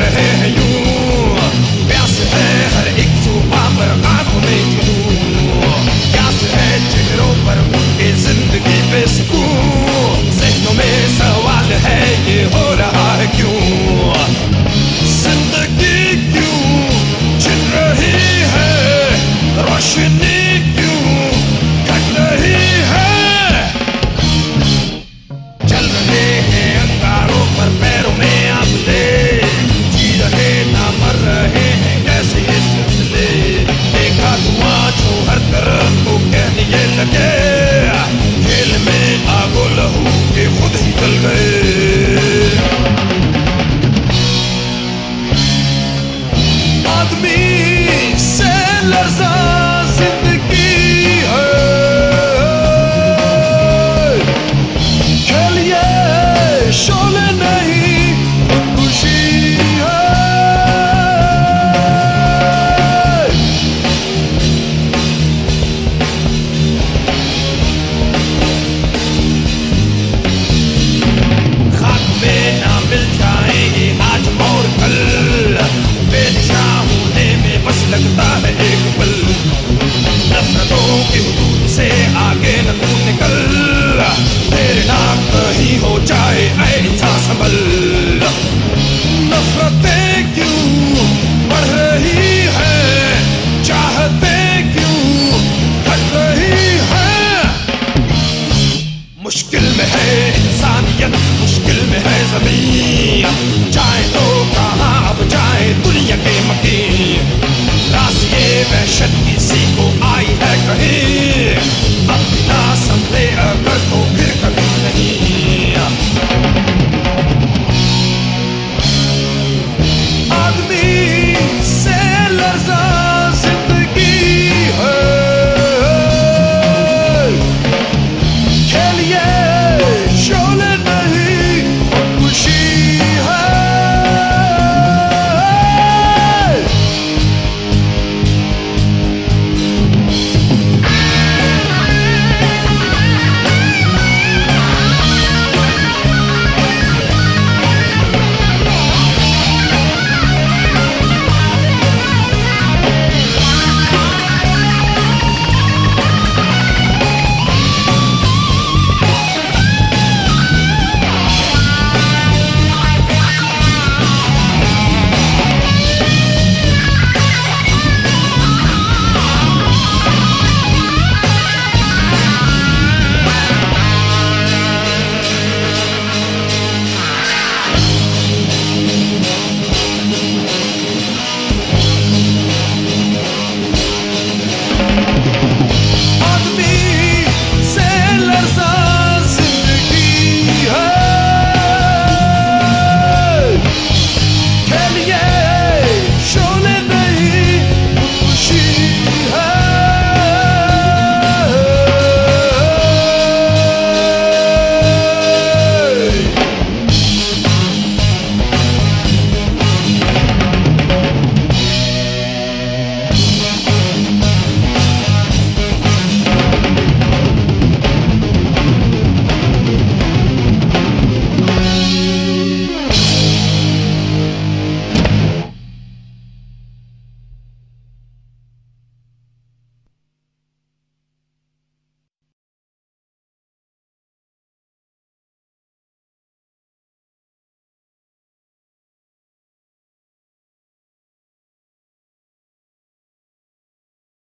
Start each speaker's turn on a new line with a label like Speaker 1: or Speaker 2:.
Speaker 1: رہے سال مشکل میں ہے انسانیت، مشکل میں ہے زمین۔ جائے تو کہاں اب جائے دنیا کے مکین۔ راستے وحشت کی